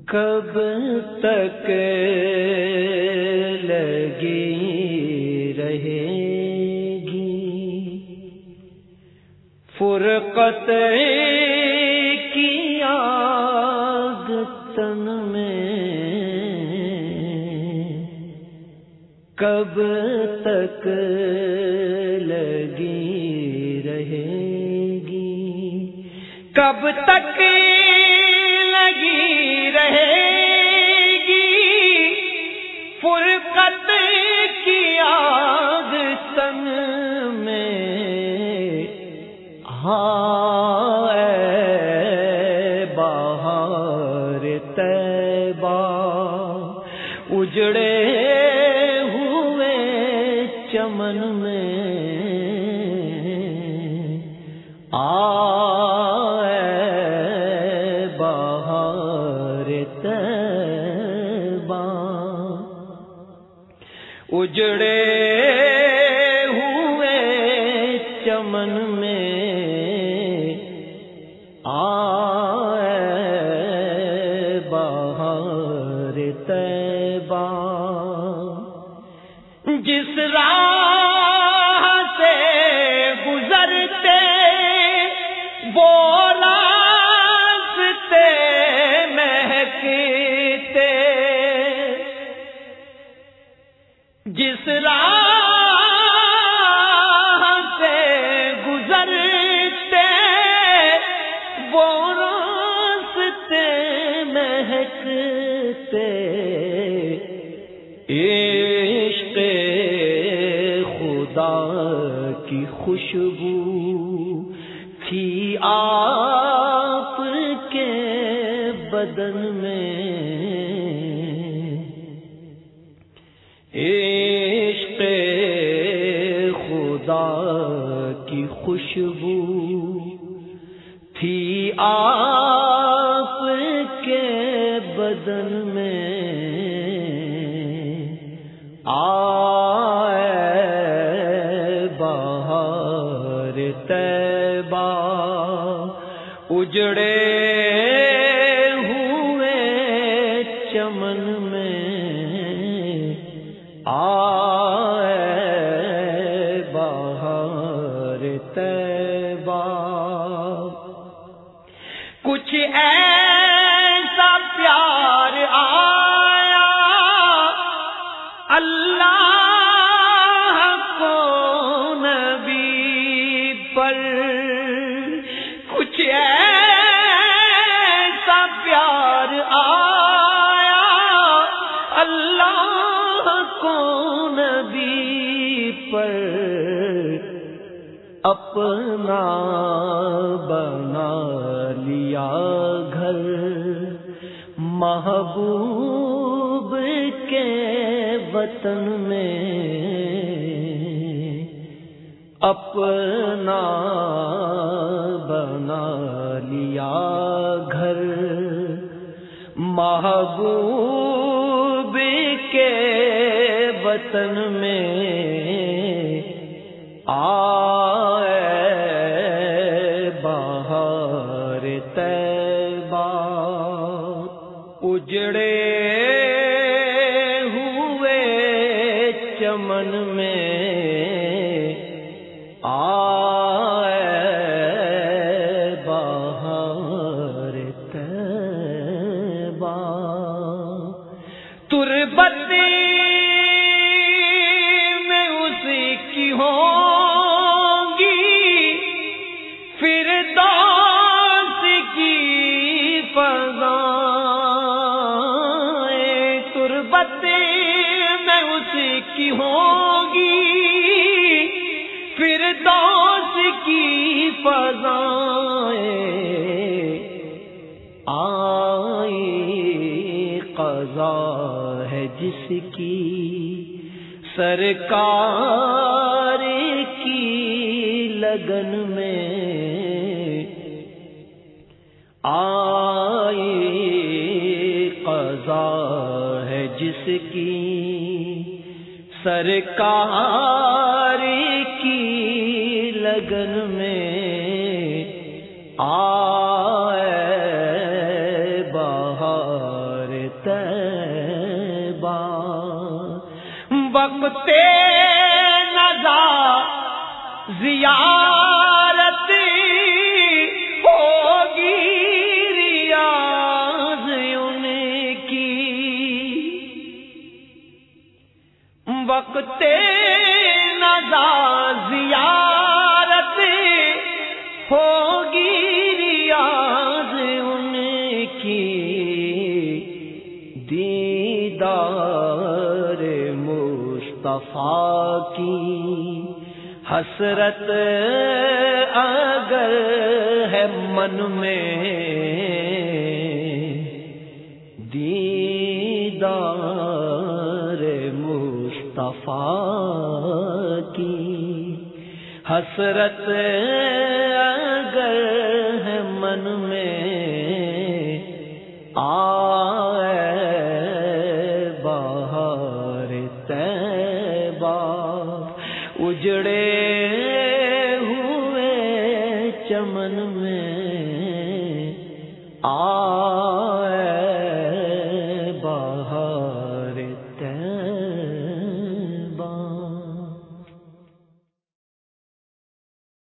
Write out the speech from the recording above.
کب تک لگی رہے گی؟ فرقت کی آگ تن میں کب تک لگی رہے گی؟ کب تک اجڑے ہوئے چمن میں آ اجڑے راہ سے گزرتے، وہ راستے مہکتے۔ عشق خدا کی خوشبو تھی آپ کے بدن میں۔ عشق خدا کی خوشبو تھی آپ کے بدن میں آئے بہار تیبا اجڑے کچھ ایسا پیار آیا۔ اللہ کو نبی پر کچھ ایسا پیار آیا۔ اللہ کو نبی پر اپنا محبوب کے وطن میں اپنا بنا لیا گھر۔ محبوب کے وطن میں آئے چمن میں آئے بہار تیبا میں اسی کی ہوگی پھر داس کی فضا۔ کی ہوگی پھر دوس کی فضائیں آئی قضا ہے جس کی سرکار کی لگن میں۔ آئی قضا ہے جس کی سرکار کی لگن میں آئے بہار تیبا وقت نظا ضیا مصطفیٰ کی حسرت اگر ہے من میں دیدار مصطفیٰ کی حسرت اگر ہے من میں بہار اجڑے ہوئے چمن میں آ